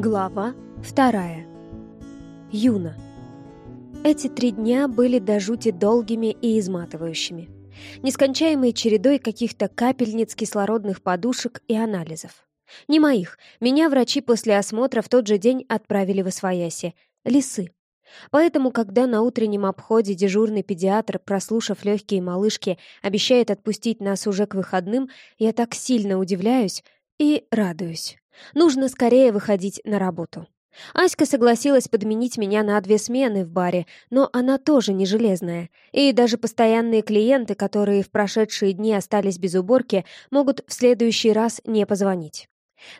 Глава вторая. Юна. Эти три дня были до жути долгими и изматывающими. Нескончаемой чередой каких-то капельниц кислородных подушек и анализов. Не моих. Меня врачи после осмотра в тот же день отправили в Освояси. Лисы. Поэтому, когда на утреннем обходе дежурный педиатр, прослушав легкие малышки, обещает отпустить нас уже к выходным, я так сильно удивляюсь и радуюсь. Нужно скорее выходить на работу. Аська согласилась подменить меня на две смены в баре, но она тоже не железная. И даже постоянные клиенты, которые в прошедшие дни остались без уборки, могут в следующий раз не позвонить.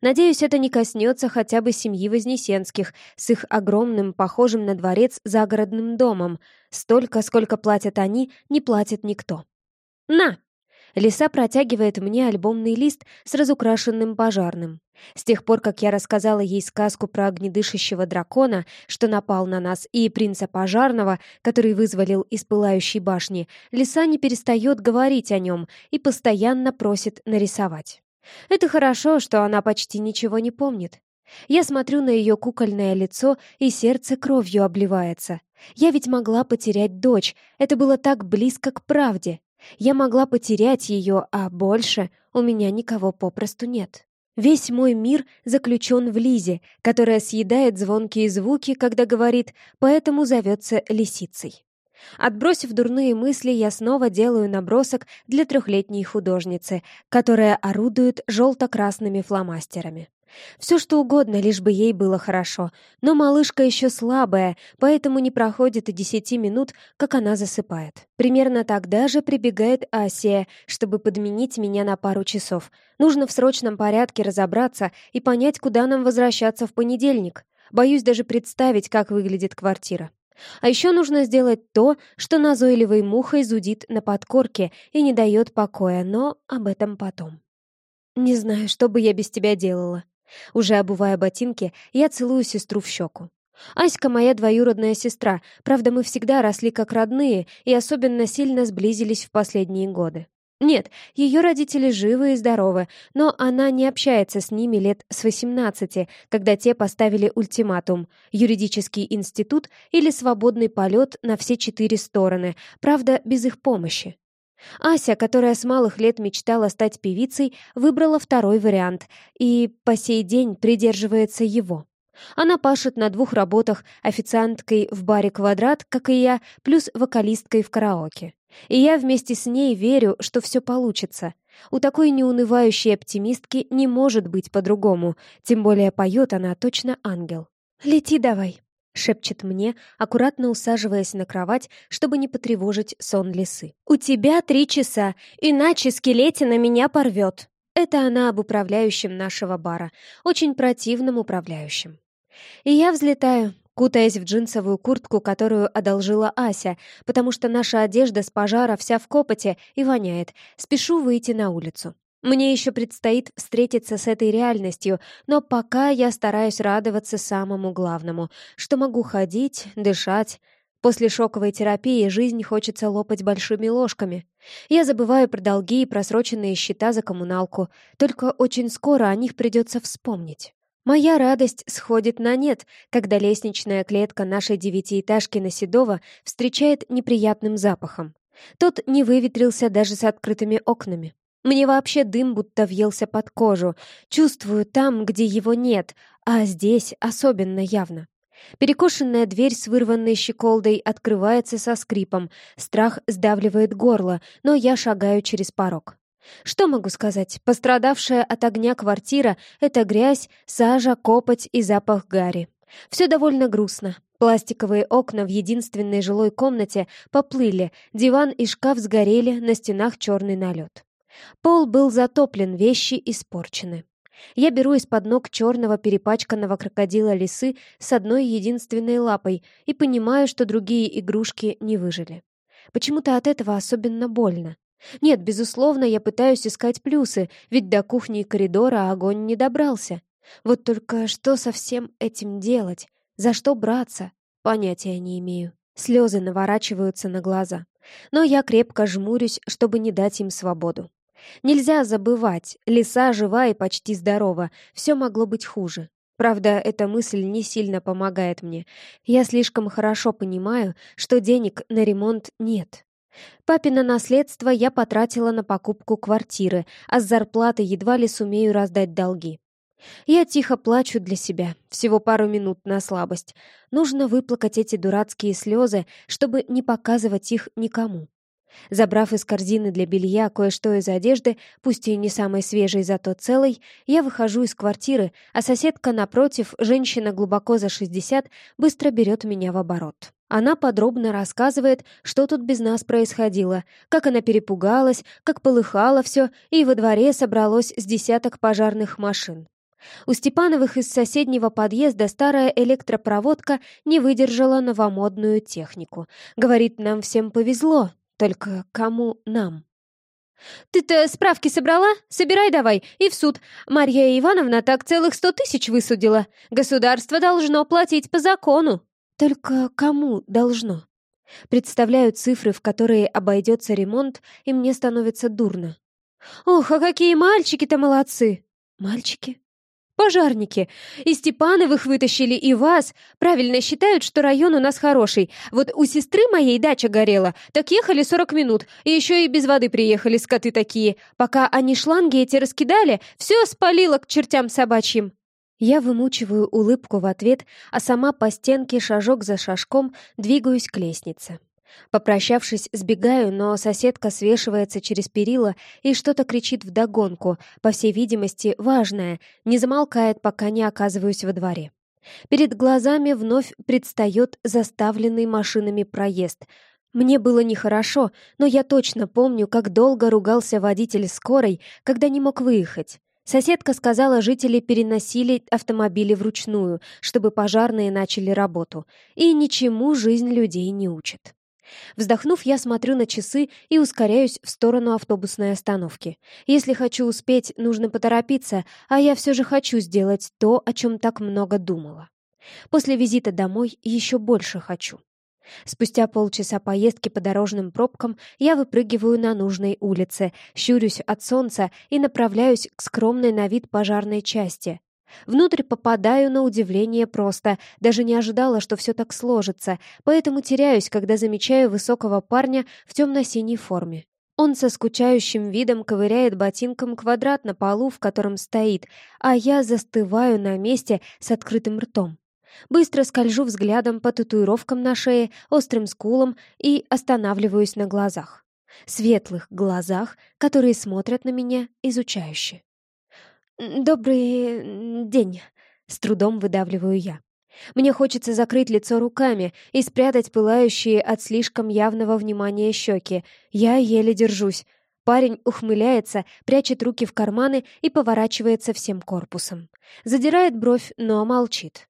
Надеюсь, это не коснется хотя бы семьи Вознесенских с их огромным, похожим на дворец, загородным домом. Столько, сколько платят они, не платит никто. «На!» Лиса протягивает мне альбомный лист с разукрашенным пожарным. С тех пор, как я рассказала ей сказку про огнедышащего дракона, что напал на нас, и принца пожарного, который вызволил из пылающей башни, Лиса не перестает говорить о нем и постоянно просит нарисовать. Это хорошо, что она почти ничего не помнит. Я смотрю на ее кукольное лицо, и сердце кровью обливается. Я ведь могла потерять дочь, это было так близко к правде. Я могла потерять ее, а больше у меня никого попросту нет. Весь мой мир заключен в Лизе, которая съедает звонкие звуки, когда говорит, поэтому зовется лисицей. Отбросив дурные мысли, я снова делаю набросок для трехлетней художницы, которая орудует желто-красными фломастерами. Все что угодно, лишь бы ей было хорошо. Но малышка еще слабая, поэтому не проходит и десяти минут, как она засыпает. Примерно тогда же прибегает Асия, чтобы подменить меня на пару часов. Нужно в срочном порядке разобраться и понять, куда нам возвращаться в понедельник. Боюсь даже представить, как выглядит квартира. А еще нужно сделать то, что назойливой мухой зудит на подкорке и не дает покоя, но об этом потом. «Не знаю, что бы я без тебя делала», уже обувая ботинки, я целую сестру в щеку. Аська моя двоюродная сестра, правда, мы всегда росли как родные и особенно сильно сблизились в последние годы. Нет, ее родители живы и здоровы, но она не общается с ними лет с 18, когда те поставили ультиматум – юридический институт или свободный полет на все четыре стороны, правда, без их помощи. Ася, которая с малых лет мечтала стать певицей, выбрала второй вариант и по сей день придерживается его. Она пашет на двух работах, официанткой в баре «Квадрат», как и я, плюс вокалисткой в караоке. И я вместе с ней верю, что все получится. У такой неунывающей оптимистки не может быть по-другому, тем более поет она точно ангел. «Лети давай», шепчет мне, аккуратно усаживаясь на кровать, чтобы не потревожить сон лисы. «У тебя три часа, иначе скелетина меня порвет!» Это она об управляющем нашего бара, очень противном управляющем. И я взлетаю, кутаясь в джинсовую куртку, которую одолжила Ася, потому что наша одежда с пожара вся в копоте и воняет. Спешу выйти на улицу. Мне еще предстоит встретиться с этой реальностью, но пока я стараюсь радоваться самому главному, что могу ходить, дышать. После шоковой терапии жизнь хочется лопать большими ложками. Я забываю про долги и просроченные счета за коммуналку, только очень скоро о них придется вспомнить. Моя радость сходит на нет, когда лестничная клетка нашей девятиэтажки на Седово встречает неприятным запахом. Тот не выветрился даже с открытыми окнами. Мне вообще дым будто въелся под кожу. Чувствую там, где его нет, а здесь особенно явно. Перекошенная дверь с вырванной щеколдой открывается со скрипом. Страх сдавливает горло, но я шагаю через порог. Что могу сказать? Пострадавшая от огня квартира — это грязь, сажа, копоть и запах гари. Все довольно грустно. Пластиковые окна в единственной жилой комнате поплыли, диван и шкаф сгорели, на стенах черный налет. Пол был затоплен, вещи испорчены. Я беру из-под ног черного перепачканного крокодила лисы с одной единственной лапой и понимаю, что другие игрушки не выжили. Почему-то от этого особенно больно. Нет, безусловно, я пытаюсь искать плюсы, ведь до кухни и коридора огонь не добрался. Вот только что со всем этим делать? За что браться? Понятия не имею. Слезы наворачиваются на глаза. Но я крепко жмурюсь, чтобы не дать им свободу. Нельзя забывать, лиса жива и почти здорова, все могло быть хуже. Правда, эта мысль не сильно помогает мне. Я слишком хорошо понимаю, что денег на ремонт нет. Папино наследство я потратила на покупку квартиры, а с зарплаты едва ли сумею раздать долги. Я тихо плачу для себя, всего пару минут на слабость. Нужно выплакать эти дурацкие слезы, чтобы не показывать их никому. Забрав из корзины для белья кое-что из одежды, пусть и не самой свежей, зато целой, я выхожу из квартиры, а соседка напротив, женщина глубоко за 60, быстро берет меня в оборот. Она подробно рассказывает, что тут без нас происходило, как она перепугалась, как полыхало все, и во дворе собралось с десяток пожарных машин. У Степановых из соседнего подъезда старая электропроводка не выдержала новомодную технику. Говорит, нам всем повезло, только кому нам? «Ты-то справки собрала? Собирай давай, и в суд. Марья Ивановна так целых сто тысяч высудила. Государство должно платить по закону». «Только кому должно?» Представляю цифры, в которые обойдется ремонт, и мне становится дурно. «Ох, а какие мальчики-то молодцы!» «Мальчики?» Пожарники. И Степановых вытащили, и вас. Правильно считают, что район у нас хороший. Вот у сестры моей дача горела. Так ехали 40 минут. И еще и без воды приехали скоты такие. Пока они шланги эти раскидали, все спалило к чертям собачьим. Я вымучиваю улыбку в ответ, а сама по стенке шажок за шажком двигаюсь к лестнице. Попрощавшись, сбегаю, но соседка свешивается через перила и что-то кричит вдогонку, по всей видимости, важное, не замолкает, пока не оказываюсь во дворе. Перед глазами вновь предстает заставленный машинами проезд. Мне было нехорошо, но я точно помню, как долго ругался водитель скорой, когда не мог выехать. Соседка сказала, жители переносили автомобили вручную, чтобы пожарные начали работу, и ничему жизнь людей не учит. Вздохнув, я смотрю на часы и ускоряюсь в сторону автобусной остановки. Если хочу успеть, нужно поторопиться, а я все же хочу сделать то, о чем так много думала. После визита домой еще больше хочу. Спустя полчаса поездки по дорожным пробкам я выпрыгиваю на нужной улице, щурюсь от солнца и направляюсь к скромной на вид пожарной части. Внутрь попадаю на удивление просто, даже не ожидала, что все так сложится, поэтому теряюсь, когда замечаю высокого парня в темно-синей форме. Он со скучающим видом ковыряет ботинком квадрат на полу, в котором стоит, а я застываю на месте с открытым ртом. Быстро скольжу взглядом по татуировкам на шее, острым скулам и останавливаюсь на глазах. Светлых глазах, которые смотрят на меня изучающе. «Добрый день», — с трудом выдавливаю я. Мне хочется закрыть лицо руками и спрятать пылающие от слишком явного внимания щеки. Я еле держусь. Парень ухмыляется, прячет руки в карманы и поворачивается всем корпусом. Задирает бровь, но молчит.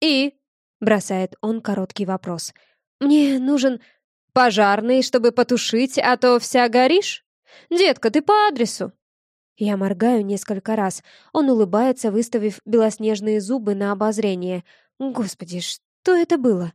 «И?» — бросает он короткий вопрос. «Мне нужен пожарный, чтобы потушить, а то вся горишь? Детка, ты по адресу?» Я моргаю несколько раз. Он улыбается, выставив белоснежные зубы на обозрение. Господи, что это было?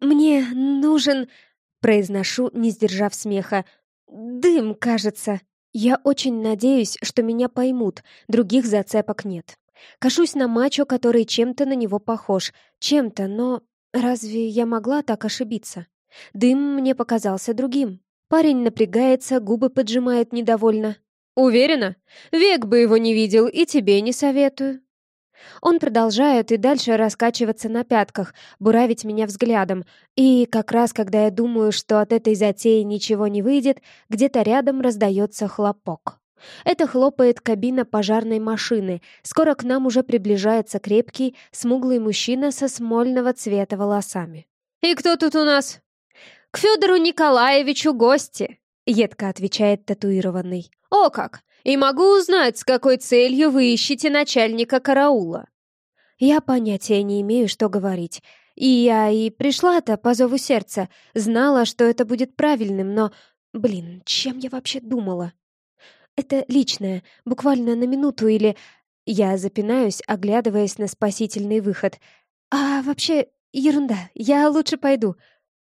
«Мне нужен...» — произношу, не сдержав смеха. «Дым, кажется. Я очень надеюсь, что меня поймут. Других зацепок нет. Кашусь на мачо, который чем-то на него похож. Чем-то, но разве я могла так ошибиться? Дым мне показался другим. Парень напрягается, губы поджимает недовольно. «Уверена? Век бы его не видел, и тебе не советую». Он продолжает и дальше раскачиваться на пятках, буравить меня взглядом. И как раз, когда я думаю, что от этой затеи ничего не выйдет, где-то рядом раздается хлопок. Это хлопает кабина пожарной машины. Скоро к нам уже приближается крепкий, смуглый мужчина со смольного цвета волосами. «И кто тут у нас?» «К Федору Николаевичу гости!» — едко отвечает татуированный. «О как! И могу узнать, с какой целью вы ищете начальника караула?» Я понятия не имею, что говорить. И я и пришла-то по зову сердца, знала, что это будет правильным, но... Блин, чем я вообще думала? Это личное, буквально на минуту или... Я запинаюсь, оглядываясь на спасительный выход. А вообще, ерунда, я лучше пойду.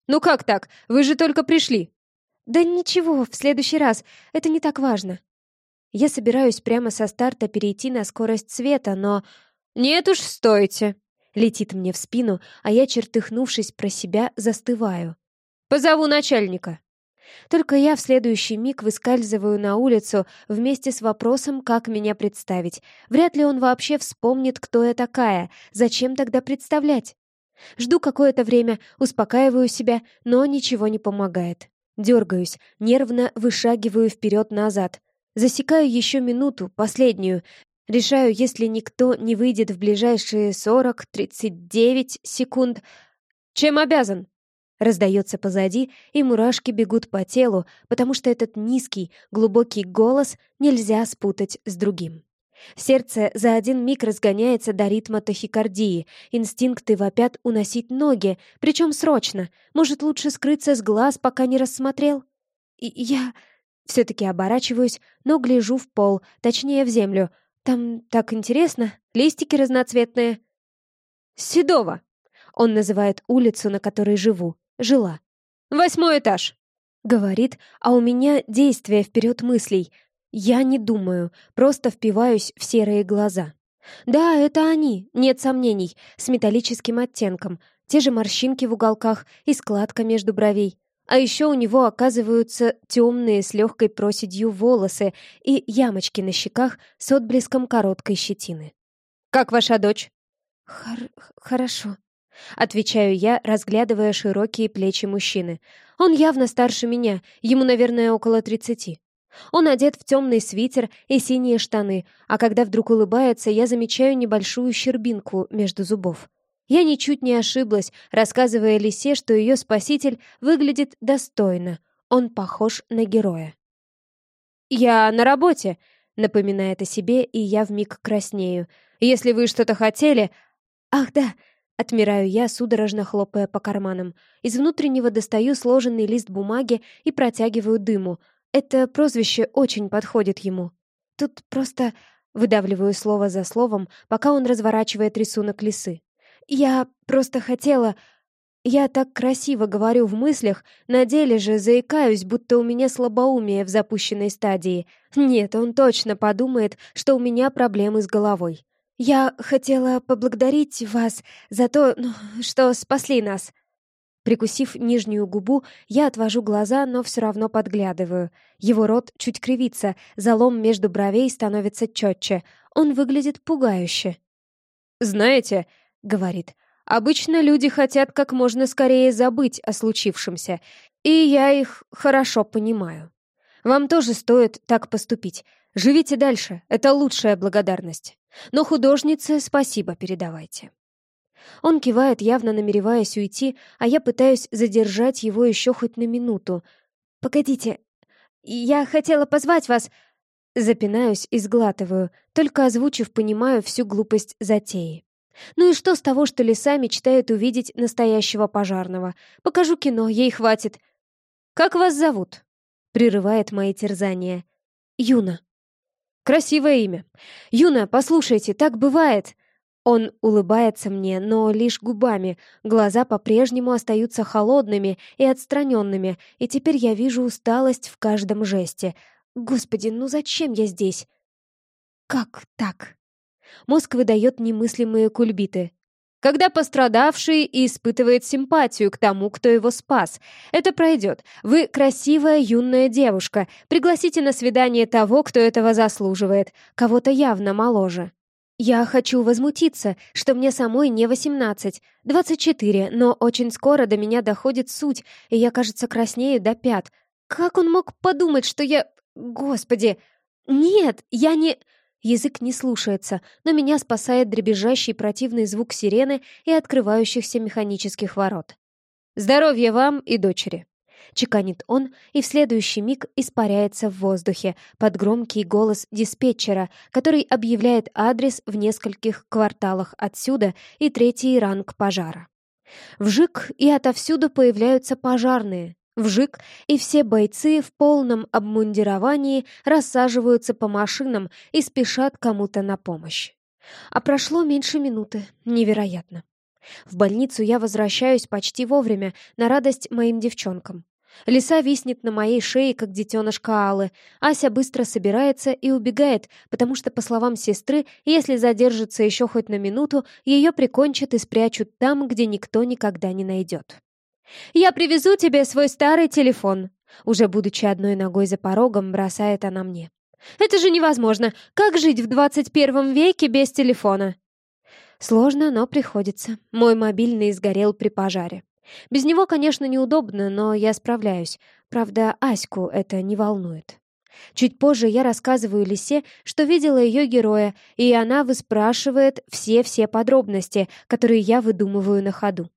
«Ну как так? Вы же только пришли!» «Да ничего, в следующий раз. Это не так важно». Я собираюсь прямо со старта перейти на скорость света, но... «Нет уж, стойте!» Летит мне в спину, а я, чертыхнувшись про себя, застываю. «Позову начальника!» Только я в следующий миг выскальзываю на улицу вместе с вопросом, как меня представить. Вряд ли он вообще вспомнит, кто я такая. Зачем тогда представлять? Жду какое-то время, успокаиваю себя, но ничего не помогает. Дергаюсь, нервно вышагиваю вперед-назад. Засекаю еще минуту, последнюю. Решаю, если никто не выйдет в ближайшие 40-39 секунд. Чем обязан? Раздается позади, и мурашки бегут по телу, потому что этот низкий, глубокий голос нельзя спутать с другим. Сердце за один миг разгоняется до ритма тахикардии, инстинкты вопят уносить ноги, причем срочно. Может, лучше скрыться с глаз, пока не рассмотрел? И я все-таки оборачиваюсь, но гляжу в пол, точнее в землю. Там так интересно, листики разноцветные. «Седова!» — он называет улицу, на которой живу жила. «Восьмой этаж!» — говорит, а у меня действие вперед мыслей. Я не думаю, просто впиваюсь в серые глаза. Да, это они, нет сомнений, с металлическим оттенком, те же морщинки в уголках и складка между бровей. А еще у него оказываются темные с легкой проседью волосы и ямочки на щеках с отблеском короткой щетины. «Как ваша дочь?» Хор «Хорошо», Отвечаю я, разглядывая широкие плечи мужчины. Он явно старше меня, ему, наверное, около тридцати. Он одет в темный свитер и синие штаны, а когда вдруг улыбается, я замечаю небольшую щербинку между зубов. Я ничуть не ошиблась, рассказывая Лисе, что ее спаситель выглядит достойно. Он похож на героя. «Я на работе», — напоминает о себе, и я вмиг краснею. «Если вы что-то хотели...» «Ах, да, Отмираю я, судорожно хлопая по карманам. Из внутреннего достаю сложенный лист бумаги и протягиваю дыму. Это прозвище очень подходит ему. Тут просто... Выдавливаю слово за словом, пока он разворачивает рисунок лисы. Я просто хотела... Я так красиво говорю в мыслях, на деле же заикаюсь, будто у меня слабоумие в запущенной стадии. Нет, он точно подумает, что у меня проблемы с головой. «Я хотела поблагодарить вас за то, ну, что спасли нас». Прикусив нижнюю губу, я отвожу глаза, но все равно подглядываю. Его рот чуть кривится, залом между бровей становится четче. Он выглядит пугающе. «Знаете», — говорит, — «обычно люди хотят как можно скорее забыть о случившемся, и я их хорошо понимаю. Вам тоже стоит так поступить. Живите дальше, это лучшая благодарность. Но художнице спасибо передавайте». Он кивает, явно намереваясь уйти, а я пытаюсь задержать его еще хоть на минуту. «Погодите, я хотела позвать вас...» Запинаюсь и сглатываю, только озвучив, понимаю всю глупость затеи. Ну и что с того, что лиса мечтает увидеть настоящего пожарного? Покажу кино, ей хватит. «Как вас зовут?» — прерывает мои терзания. «Юна». Красивое имя. Юна, послушайте, так бывает. Он улыбается мне, но лишь губами. Глаза по-прежнему остаются холодными и отстраненными, и теперь я вижу усталость в каждом жесте. Господи, ну зачем я здесь? Как так? Мозг выдает немыслимые кульбиты когда пострадавший испытывает симпатию к тому, кто его спас. Это пройдет. Вы красивая юная девушка. Пригласите на свидание того, кто этого заслуживает. Кого-то явно моложе. Я хочу возмутиться, что мне самой не 18, 24, но очень скоро до меня доходит суть, и я, кажется, краснею до пят. Как он мог подумать, что я... Господи! Нет, я не... Язык не слушается, но меня спасает дребезжащий противный звук сирены и открывающихся механических ворот. «Здоровья вам и дочери!» Чеканит он и в следующий миг испаряется в воздухе под громкий голос диспетчера, который объявляет адрес в нескольких кварталах отсюда и третий ранг пожара. Вжик и отовсюду появляются пожарные, Вжик, и все бойцы в полном обмундировании рассаживаются по машинам и спешат кому-то на помощь. А прошло меньше минуты. Невероятно. В больницу я возвращаюсь почти вовремя, на радость моим девчонкам. Лиса виснет на моей шее, как детенышка Аллы. Ася быстро собирается и убегает, потому что, по словам сестры, если задержится еще хоть на минуту, ее прикончат и спрячут там, где никто никогда не найдет. «Я привезу тебе свой старый телефон», уже будучи одной ногой за порогом, бросает она мне. «Это же невозможно! Как жить в 21 веке без телефона?» Сложно, но приходится. Мой мобильный сгорел при пожаре. Без него, конечно, неудобно, но я справляюсь. Правда, Аську это не волнует. Чуть позже я рассказываю Лисе, что видела ее героя, и она выспрашивает все-все подробности, которые я выдумываю на ходу.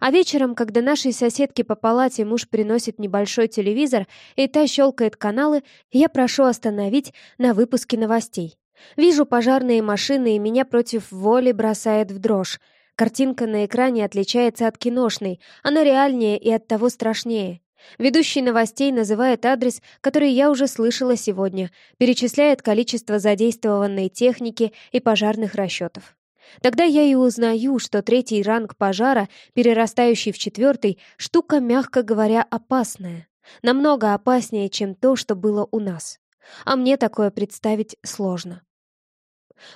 А вечером, когда нашей соседке по палате муж приносит небольшой телевизор, и та щелкает каналы, я прошу остановить на выпуске новостей. Вижу пожарные машины, и меня против воли бросает в дрожь. Картинка на экране отличается от киношной, она реальнее и оттого страшнее. Ведущий новостей называет адрес, который я уже слышала сегодня, перечисляет количество задействованной техники и пожарных расчетов. Тогда я и узнаю, что третий ранг пожара, перерастающий в четвертый, штука, мягко говоря, опасная. Намного опаснее, чем то, что было у нас. А мне такое представить сложно.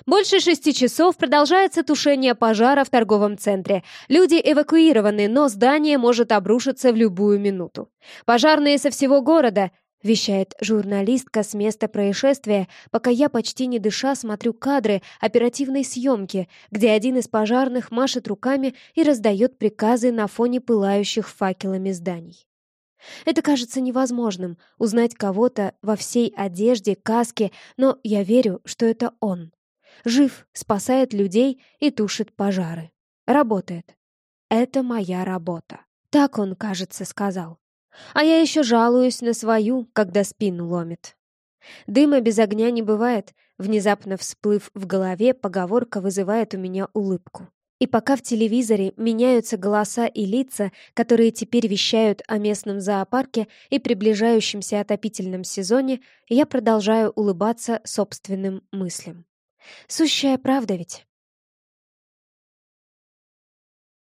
Больше шести часов продолжается тушение пожара в торговом центре. Люди эвакуированы, но здание может обрушиться в любую минуту. Пожарные со всего города, вещает журналистка с места происшествия, пока я почти не дыша смотрю кадры оперативной съемки, где один из пожарных машет руками и раздает приказы на фоне пылающих факелами зданий. Это кажется невозможным — узнать кого-то во всей одежде, каске, но я верю, что это он. Жив, спасает людей и тушит пожары. Работает. Это моя работа. Так он, кажется, сказал. А я еще жалуюсь на свою, когда спину ломит. Дыма без огня не бывает. Внезапно всплыв в голове, поговорка вызывает у меня улыбку. И пока в телевизоре меняются голоса и лица, которые теперь вещают о местном зоопарке и приближающемся отопительном сезоне, я продолжаю улыбаться собственным мыслям. Сущая правда ведь.